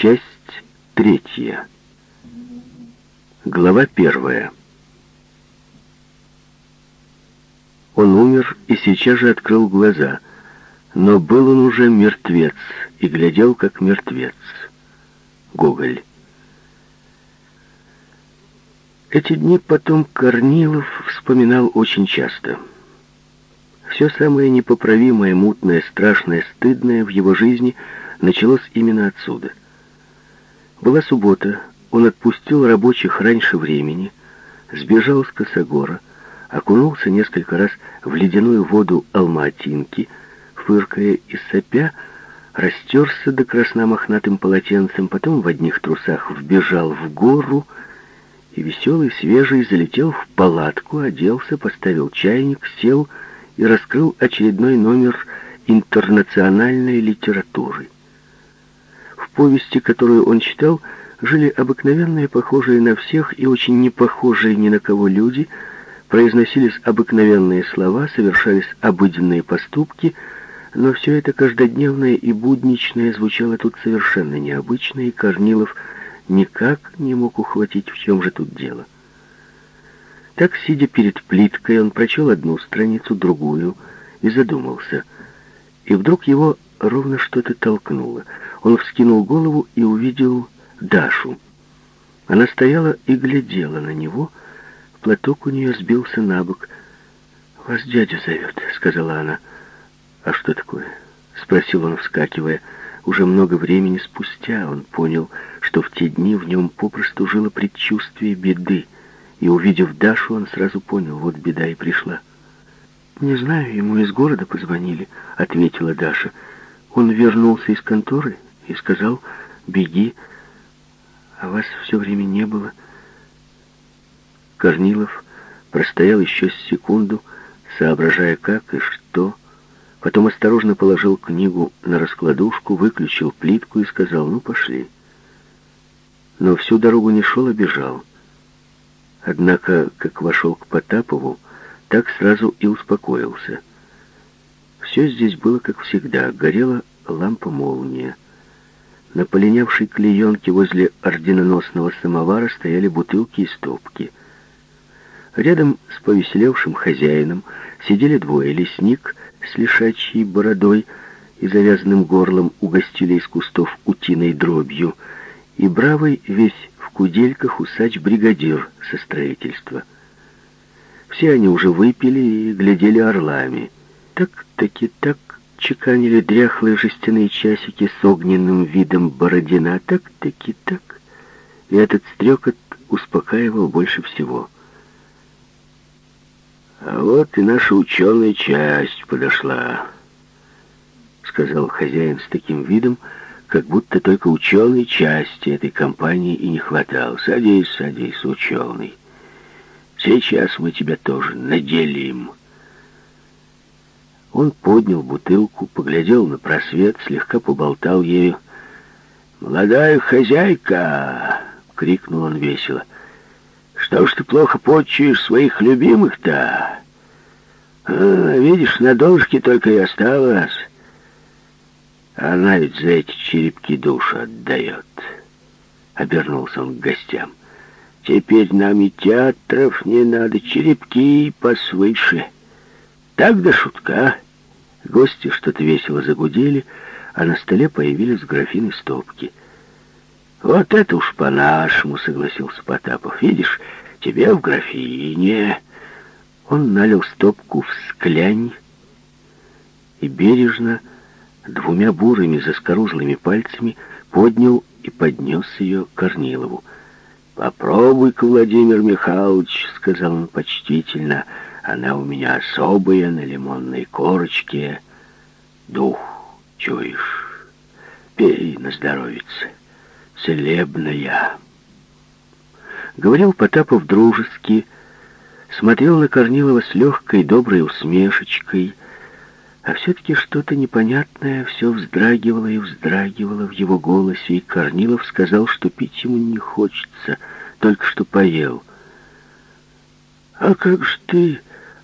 Часть третья. Глава первая. Он умер и сейчас же открыл глаза, но был он уже мертвец и глядел, как мертвец. Гоголь. Эти дни потом Корнилов вспоминал очень часто. Все самое непоправимое, мутное, страшное, стыдное в его жизни началось именно отсюда. Была суббота, он отпустил рабочих раньше времени, сбежал с Косогора, окунулся несколько раз в ледяную воду Алматинки, фыркая и сопя, растерся до красномохнатым полотенцем, потом в одних трусах вбежал в гору и веселый, свежий, залетел в палатку, оделся, поставил чайник, сел и раскрыл очередной номер интернациональной литературы. Повести, которую он читал, жили обыкновенные, похожие на всех и очень не похожие ни на кого люди, произносились обыкновенные слова, совершались обыденные поступки, но все это каждодневное и будничное звучало тут совершенно необычно, и Корнилов никак не мог ухватить, в чем же тут дело. Так, сидя перед плиткой, он прочел одну страницу, другую, и задумался. И вдруг его ровно что-то толкнуло. Он вскинул голову и увидел Дашу. Она стояла и глядела на него. Платок у нее сбился на бок. «Вас дядя зовет», — сказала она. «А что такое?» — спросил он, вскакивая. Уже много времени спустя он понял, что в те дни в нем попросту жило предчувствие беды, и, увидев Дашу, он сразу понял, вот беда и пришла. «Не знаю, ему из города позвонили», — ответила Даша. «Он вернулся из конторы и сказал, беги, а вас все время не было». Корнилов простоял еще секунду, соображая, как и что, потом осторожно положил книгу на раскладушку, выключил плитку и сказал, «Ну, пошли». Но всю дорогу не шел, а бежал. Однако, как вошел к Потапову, так сразу и успокоился. Все здесь было как всегда. Горела лампа-молния. На полинявшей клеенке возле орденоносного самовара стояли бутылки и стопки. Рядом с повеселевшим хозяином сидели двое. Лесник с лишачьей бородой и завязанным горлом угостили из кустов утиной дробью, и бравый весь кудельках усач-бригадир со строительства. Все они уже выпили и глядели орлами. Так-таки так чеканили дряхлые жестяные часики с огненным видом Бородина. Так-таки так. И этот стрекот успокаивал больше всего. «А вот и наша ученая часть подошла», — сказал хозяин с таким видом, — как будто только ученой части этой компании и не хватало. Садись, садись, ученый. Сейчас мы тебя тоже наделим. Он поднял бутылку, поглядел на просвет, слегка поболтал ею. «Молодая хозяйка!» — крикнул он весело. «Что ж ты плохо почуешь своих любимых-то? А, видишь, на дошке только и осталось». Она ведь за эти черепки душу отдает. Обернулся он к гостям. Теперь нам и театров не надо, черепки посвыше. Так до шутка. Гости что-то весело загудели, а на столе появились графины стопки. «Вот это уж по-нашему», — согласился Потапов. «Видишь, тебе в графине». Он налил стопку в склянь и бережно двумя бурыми заскорузлыми пальцами поднял и поднес ее Корнилову. «Попробуй-ка, Владимир Михайлович», — сказал он почтительно, — «она у меня особая на лимонной корочке. Дух чуешь, пей на здоровице, целебная». Говорил Потапов дружески, смотрел на Корнилова с легкой доброй усмешечкой — а все-таки что-то непонятное все вздрагивало и вздрагивало в его голосе, и Корнилов сказал, что пить ему не хочется, только что поел. «А как же ты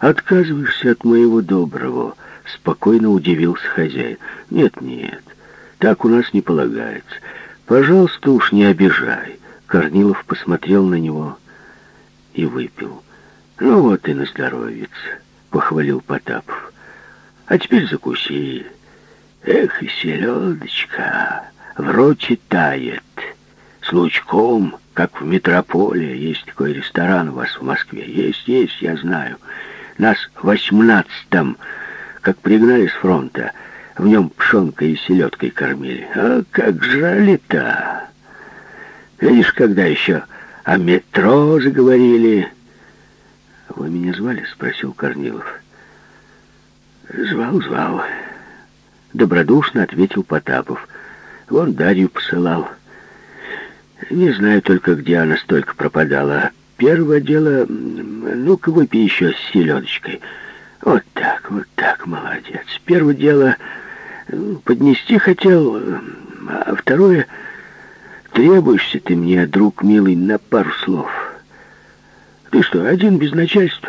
отказываешься от моего доброго?» — спокойно удивился хозяин. «Нет, нет, так у нас не полагается. Пожалуйста, уж не обижай. Корнилов посмотрел на него и выпил. Ну вот и на здоровье, похвалил Потапов. А теперь закуси. Эх, и селедочка в роте тает. С лучком, как в метрополе. Есть такой ресторан у вас в Москве. Есть, есть, я знаю. Нас в восемнадцатом, как пригнали с фронта, в нем пшенкой и селедкой кормили. А как жрали-то! Видишь, когда еще о метро заговорили... «Вы меня звали?» — спросил Корнилов. «Звал, звал». Добродушно ответил Потапов. «Вон Дарью посылал. Не знаю только, где она столько пропадала. Первое дело... Ну-ка, выпей еще с селедочкой. Вот так, вот так, молодец. Первое дело... Поднести хотел, а второе... Требуешься ты мне, друг милый, на пару слов. Ты что, один без начальства?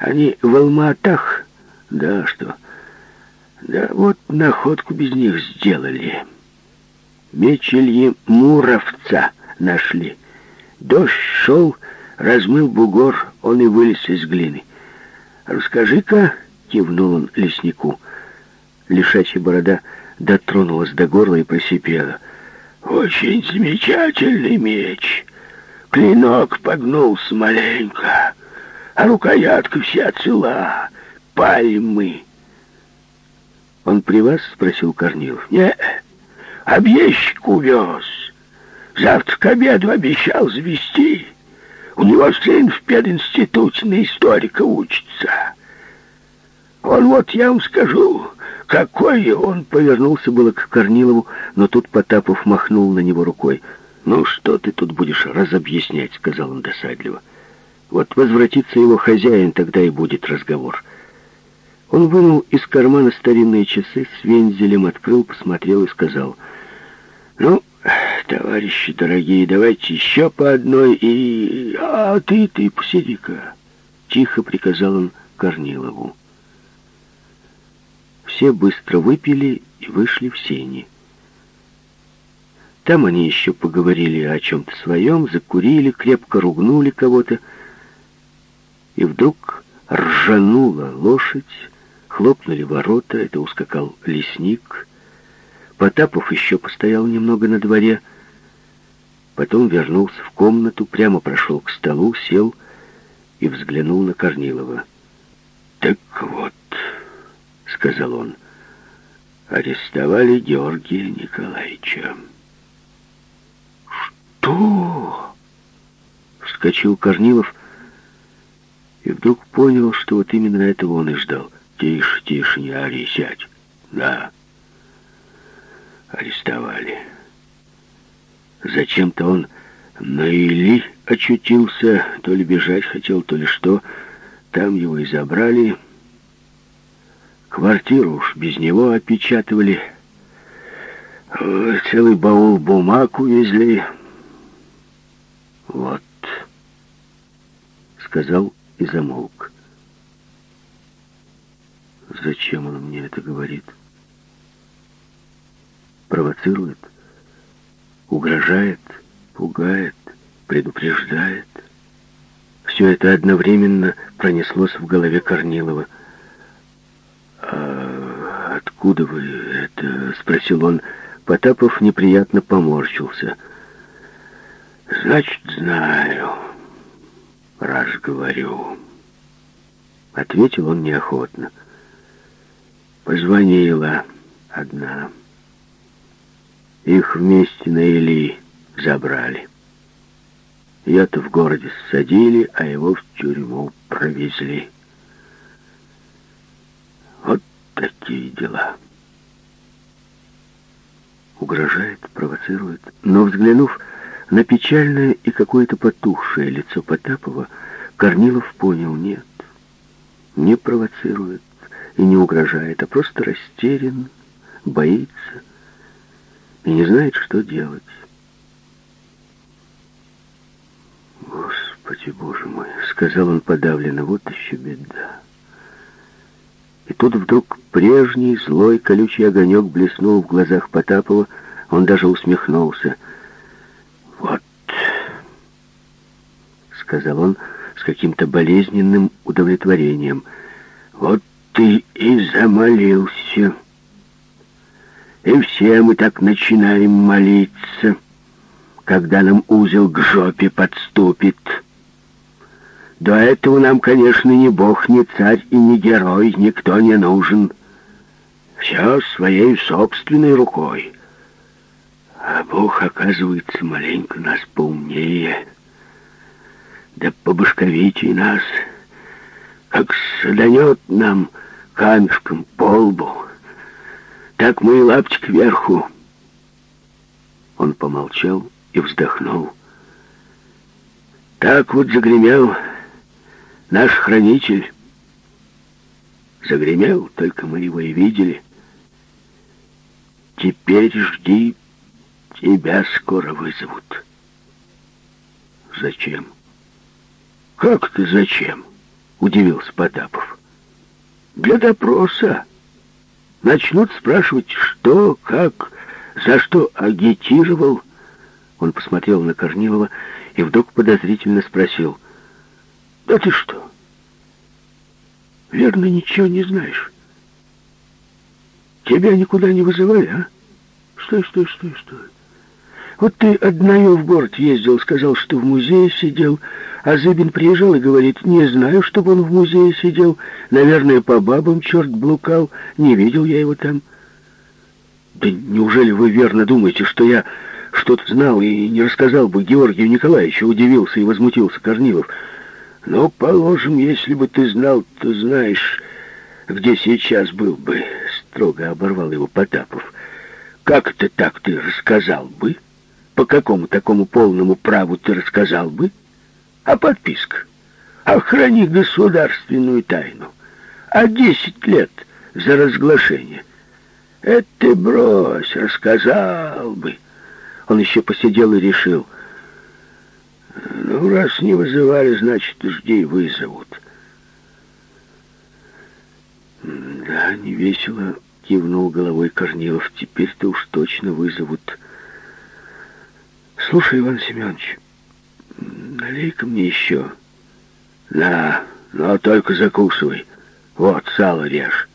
Они в Алматах? Да, что? Да вот находку без них сделали. Меч Ильи Муровца нашли. Дождь шел, размыл бугор, он и вылез из глины. «Расскажи-ка», — кивнул он леснику. Лишачья борода дотронулась до горла и просипела — очень замечательный меч. Клинок погнулся маленько, а рукоятка вся цела. Пальмы. Он при вас? Спросил Корнилов. Не, объездчик увез. Завтра к обеду обещал завести. У него сын в пединституте на историка учится. Он вот, я вам скажу, какой он повернулся было к Корнилову, но тут Потапов махнул на него рукой. «Ну, что ты тут будешь разобъяснять?» — сказал он досадливо. «Вот возвратится его хозяин, тогда и будет разговор». Он вынул из кармана старинные часы, с вензелем открыл, посмотрел и сказал, «Ну, товарищи дорогие, давайте еще по одной и... А ты, ты, посиди-ка!» Тихо приказал он Корнилову. Все быстро выпили и вышли в сени. Там они еще поговорили о чем-то своем, закурили, крепко ругнули кого-то. И вдруг ржанула лошадь, хлопнули ворота, это ускакал лесник. Потапов еще постоял немного на дворе, потом вернулся в комнату, прямо прошел к столу, сел и взглянул на Корнилова. «Так вот», — сказал он, — «арестовали Георгия Николаевича». «Что?» — вскочил Корнилов и вдруг понял, что вот именно этого он и ждал. «Тише, тише, не ори, сядь». «Да, арестовали. Зачем-то он на Или очутился, то ли бежать хотел, то ли что. Там его и забрали». Квартиру уж без него опечатывали. Целый баул бумаг увезли. Вот, сказал и замолк. Зачем он мне это говорит? Провоцирует, угрожает, пугает, предупреждает. Все это одновременно пронеслось в голове Корнилова. «А откуда вы это?» — спросил он. Потапов неприятно поморщился. «Значит, знаю, раз говорю». Ответил он неохотно. Позвонила одна. Их вместе на Или забрали. Ее-то в городе ссадили, а его в тюрьму провезли. такие дела. Угрожает, провоцирует. Но взглянув на печальное и какое-то потухшее лицо Потапова, Корнилов понял, нет, не провоцирует и не угрожает, а просто растерян, боится и не знает, что делать. «Господи, Боже мой!» — сказал он подавленно. «Вот еще беда!» И тут вдруг прежний злой колючий огонек блеснул в глазах Потапова. Он даже усмехнулся. «Вот», — сказал он с каким-то болезненным удовлетворением, — «вот ты и замолился. И все мы так начинаем молиться, когда нам узел к жопе подступит». До этого нам, конечно, ни бог, ни царь и ни герой, никто не нужен. Все своей собственной рукой. А Бог, оказывается, маленько нас поумнее, да побашковитее нас, как саданет нам камешком по лбу, так мы и кверху. Он помолчал и вздохнул. Так вот загремел наш хранитель. Загремел, только мы его и видели. Теперь жди Тебя скоро вызовут. Зачем? Как ты зачем? Удивился Потапов. Для допроса. Начнут спрашивать, что, как, за что агитировал. Он посмотрел на Корнилова и вдруг подозрительно спросил. Да ты что? Верно, ничего не знаешь. Тебя никуда не вызывали, а? Стой, стой, стой, стой. Вот ты одною в город ездил, сказал, что в музее сидел, а Зыбин приезжал и говорит, не знаю, чтобы он в музее сидел. Наверное, по бабам черт блукал, не видел я его там. Да неужели вы верно думаете, что я что-то знал и не рассказал бы Георгию Николаевичу, удивился и возмутился Корнилов. Ну, положим, если бы ты знал, то знаешь, где сейчас был бы, строго оборвал его Потапов. Как это так ты рассказал бы? По какому такому полному праву ты рассказал бы? А подписка? Охрани государственную тайну. А десять лет за разглашение. Это ты брось, рассказал бы. Он еще посидел и решил. Ну, раз не вызывали, значит, жди, вызовут. Да, не весело, кивнул головой Корнилов. Теперь-то уж точно вызовут. Слушай, Иван Семенович, налей-ка мне еще. На, но только закусывай. Вот, сало режь.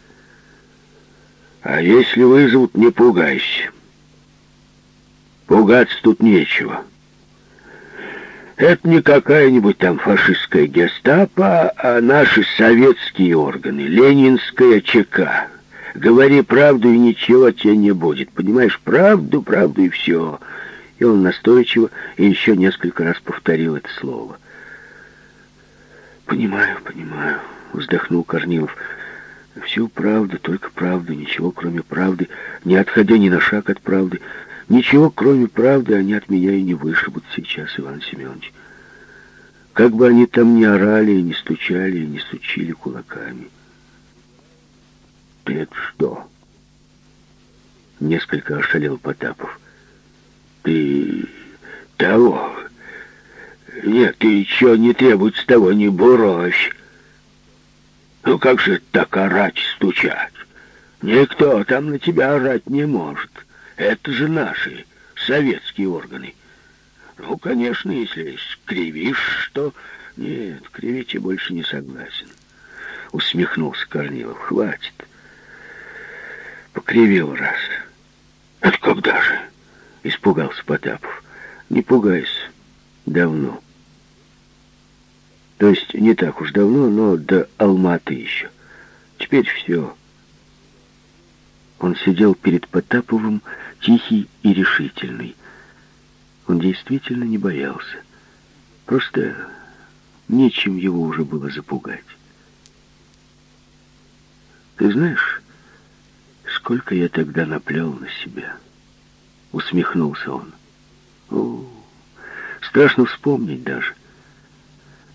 А если вызовут, не пугайся. Пугаться тут нечего. Это не какая-нибудь там фашистская гестапо, а наши советские органы, ленинская ЧК. Говори правду, и ничего тебе не будет. Понимаешь, правду, правду и все. И он настойчиво и еще несколько раз повторил это слово. «Понимаю, понимаю», — вздохнул Корнилов. «Всю правду, только правду, ничего кроме правды, не отходя ни на шаг от правды. Ничего кроме правды они от меня и не вышибут сейчас, Иван Семенович. Как бы они там ни орали, и не стучали, и не сучили кулаками». «Ты это что?» Несколько ошалел Потапов. Ты того... Нет, ты еще не требуется того, не буровь. Ну как же так орать, стучать? Никто там на тебя орать не может. Это же наши советские органы. Ну, конечно, если скривишь, что... Нет, кривить я больше не согласен. Усмехнулся Корнилов. Хватит. Покривил раз. Это когда же? — испугался Потапов. «Не пугайся. Давно. То есть не так уж давно, но до Алматы еще. Теперь все». Он сидел перед Потаповым, тихий и решительный. Он действительно не боялся. Просто нечем его уже было запугать. Ты знаешь, сколько я тогда наплел на себя?» Усмехнулся он. О, страшно вспомнить даже.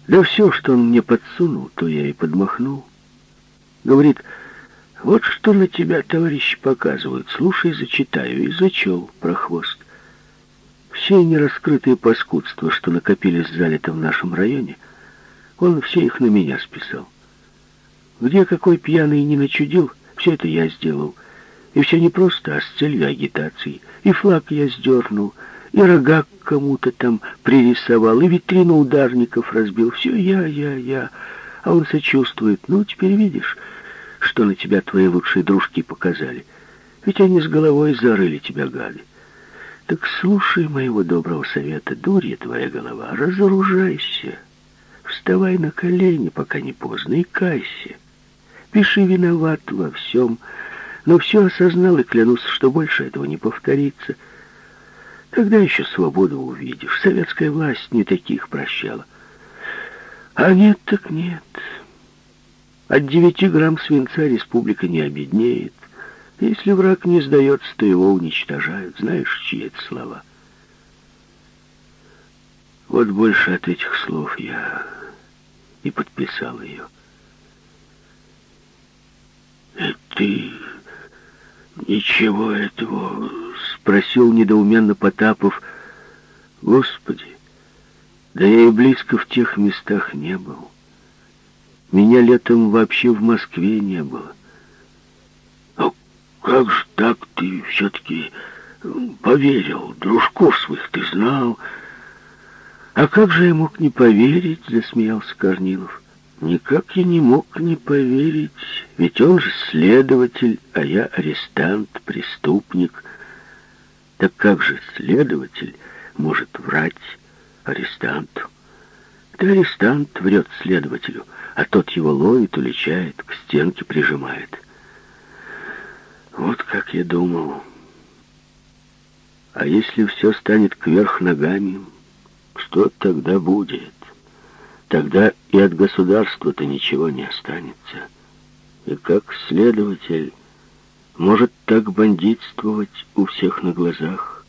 Да все, что он мне подсунул, то я и подмахнул. Говорит, вот что на тебя товарищи показывают. Слушай, зачитаю. И зачел про хвост. Все нераскрытые паскудства, что накопились залито в нашем районе, он все их на меня списал. Где какой пьяный не начудил, все это я сделал. И все не просто, а с целью агитации. И флаг я сдернул, и рога кому-то там пририсовал, и витрину ударников разбил. Все я, я, я. А он сочувствует. Ну, теперь видишь, что на тебя твои лучшие дружки показали. Ведь они с головой зарыли тебя, гады. Так слушай моего доброго совета, дурья твоя голова, разоружайся. Вставай на колени, пока не поздно, и кайся. Пиши виноват во всем, но все осознал и клянусь, что больше этого не повторится. Когда еще свободу увидишь? Советская власть не таких прощала. А нет так нет. От девяти грамм свинца республика не обеднеет. Если враг не сдается, то его уничтожают. Знаешь, чьи это слова? Вот больше от этих слов я и подписал ее. «И ты ничего этого?» — спросил недоуменно Потапов. «Господи, да я и близко в тех местах не был. Меня летом вообще в Москве не было. А как же так ты все-таки поверил? Дружков своих ты знал». «А как же я мог не поверить?» — засмеялся Корнилов. «Никак я не мог не поверить, ведь он же следователь, а я арестант, преступник. Так как же следователь может врать арестанту? Это арестант врет следователю, а тот его ловит, уличает, к стенке прижимает. Вот как я думал. А если все станет кверх ногами...» Что тогда будет? Тогда и от государства-то ничего не останется. И как следователь может так бандитствовать у всех на глазах?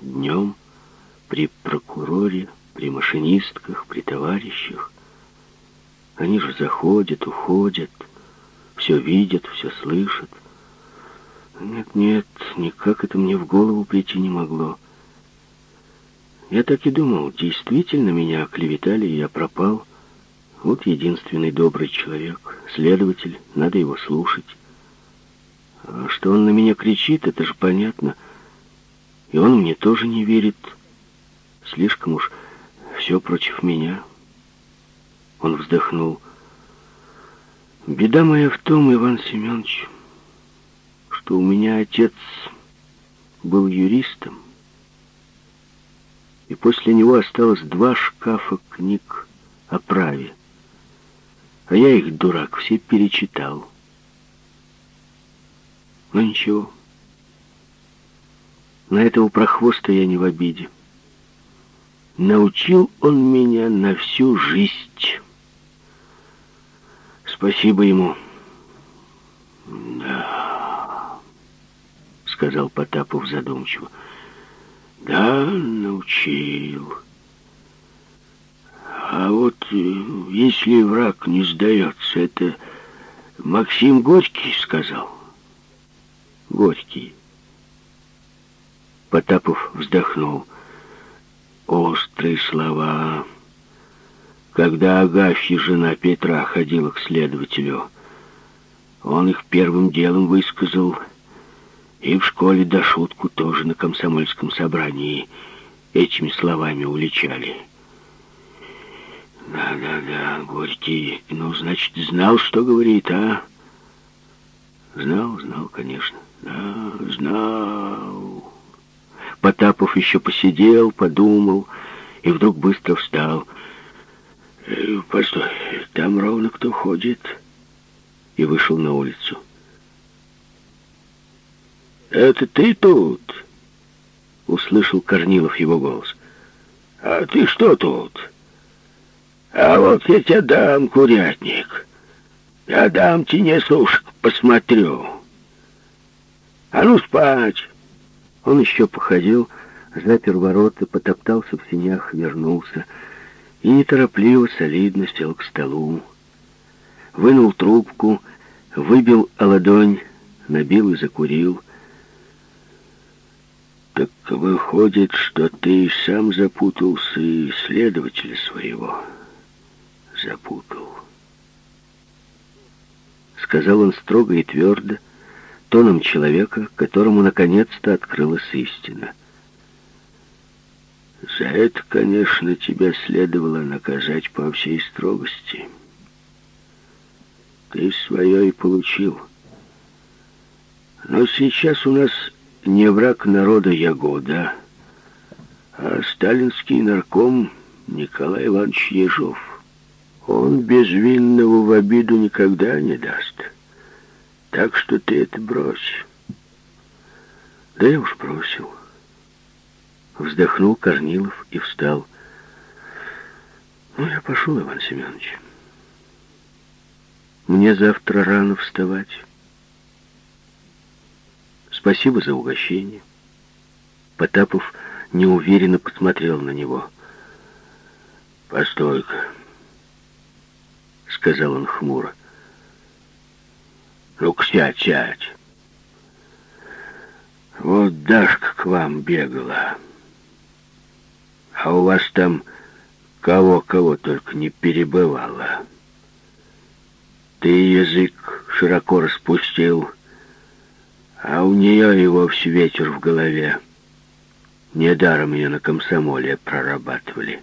Днем при прокуроре, при машинистках, при товарищах. Они же заходят, уходят, все видят, все слышат. Нет, нет, никак это мне в голову прийти не могло. Я так и думал, действительно меня оклеветали, и я пропал. Вот единственный добрый человек, следователь, надо его слушать. А что он на меня кричит, это же понятно. И он мне тоже не верит. Слишком уж все против меня. Он вздохнул. Беда моя в том, Иван Семенович, что у меня отец был юристом и после него осталось два шкафа книг о праве. А я их, дурак, все перечитал. Но ничего. На этого прохвоста я не в обиде. Научил он меня на всю жизнь. Спасибо ему. Да, сказал Потапов задумчиво. Да, научил. А вот э, если враг не сдается, это Максим Горький сказал. Горький. Потапов вздохнул. Острые слова. Когда Агафья, жена Петра, ходила к следователю, он их первым делом высказал и в школе до шутку тоже на комсомольском собрании этими словами уличали. Да-да-да, Горький, ну, значит, знал, что говорит, а? Знал, знал, конечно. Да, знал. Потапов еще посидел, подумал, и вдруг быстро встал. «Э, «Постой, там ровно кто ходит», и вышел на улицу. «Это ты тут?» — услышал Корнилов его голос. «А ты что тут?» «А вот я тебе дам, курятник. Я дам тебе сушек, посмотрю. А ну спать!» Он еще походил, запер ворота, потоптался в синях, вернулся и неторопливо, солидно сел к столу. Вынул трубку, выбил о ладонь, набил и закурил — так выходит, что ты сам запутался и следователя своего запутал. Сказал он строго и твердо, тоном человека, которому наконец-то открылась истина. За это, конечно, тебя следовало наказать по всей строгости. Ты свое и получил. Но сейчас у нас не враг народа Ягода, а сталинский нарком Николай Иванович Ежов. Он безвинного в обиду никогда не даст. Так что ты это брось. Да я уж бросил. Вздохнул Корнилов и встал. Ну, я пошел, Иван Семенович. Мне завтра рано вставать. Спасибо за угощение. Потапов неуверенно посмотрел на него. «Постой-ка», — сказал он хмуро. «Ну-ка, сядь, сядь. Вот Дашка к вам бегала. А у вас там кого-кого только не перебывало. Ты язык широко распустил, а у нее и вовсе ветер в голове. Недаром ее на комсомоле прорабатывали.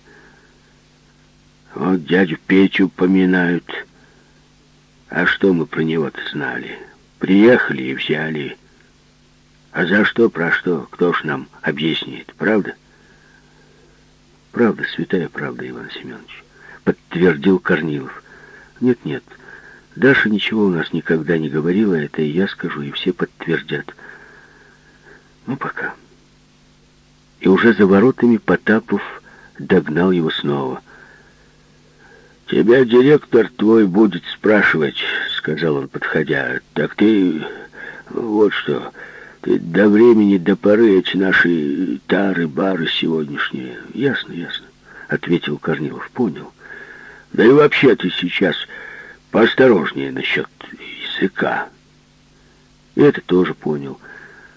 Вот дядю Петю поминают. А что мы про него-то знали? Приехали и взяли. А за что, про что, кто ж нам объяснит, правда? Правда, святая правда, Иван Семенович, подтвердил Корнилов. Нет-нет, Даша ничего у нас никогда не говорила, это и я скажу, и все подтвердят. Ну, пока. И уже за воротами Потапов догнал его снова. «Тебя директор твой будет спрашивать», — сказал он, подходя. «Так ты... вот что...» Ты до времени, до поры эти наши тары, бары сегодняшние. Ясно, ясно, ответил Корнилов. Понял. Да и вообще ты сейчас поосторожнее насчет языка. И это тоже понял.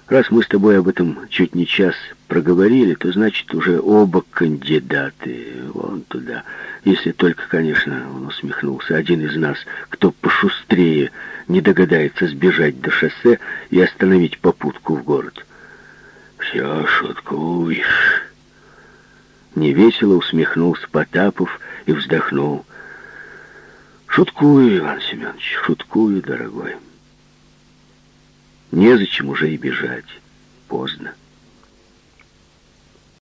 Раз мы с тобой об этом чуть не час проговорили, то значит уже оба кандидаты вон туда. Если только, конечно, он усмехнулся, один из нас, кто пошустрее, не догадается сбежать до шоссе и остановить попутку в город. «Все шуткуешь!» Невесело усмехнулся Потапов и вздохнул. «Шуткую, Иван Семенович, шуткую, дорогой». Незачем уже и бежать. Поздно.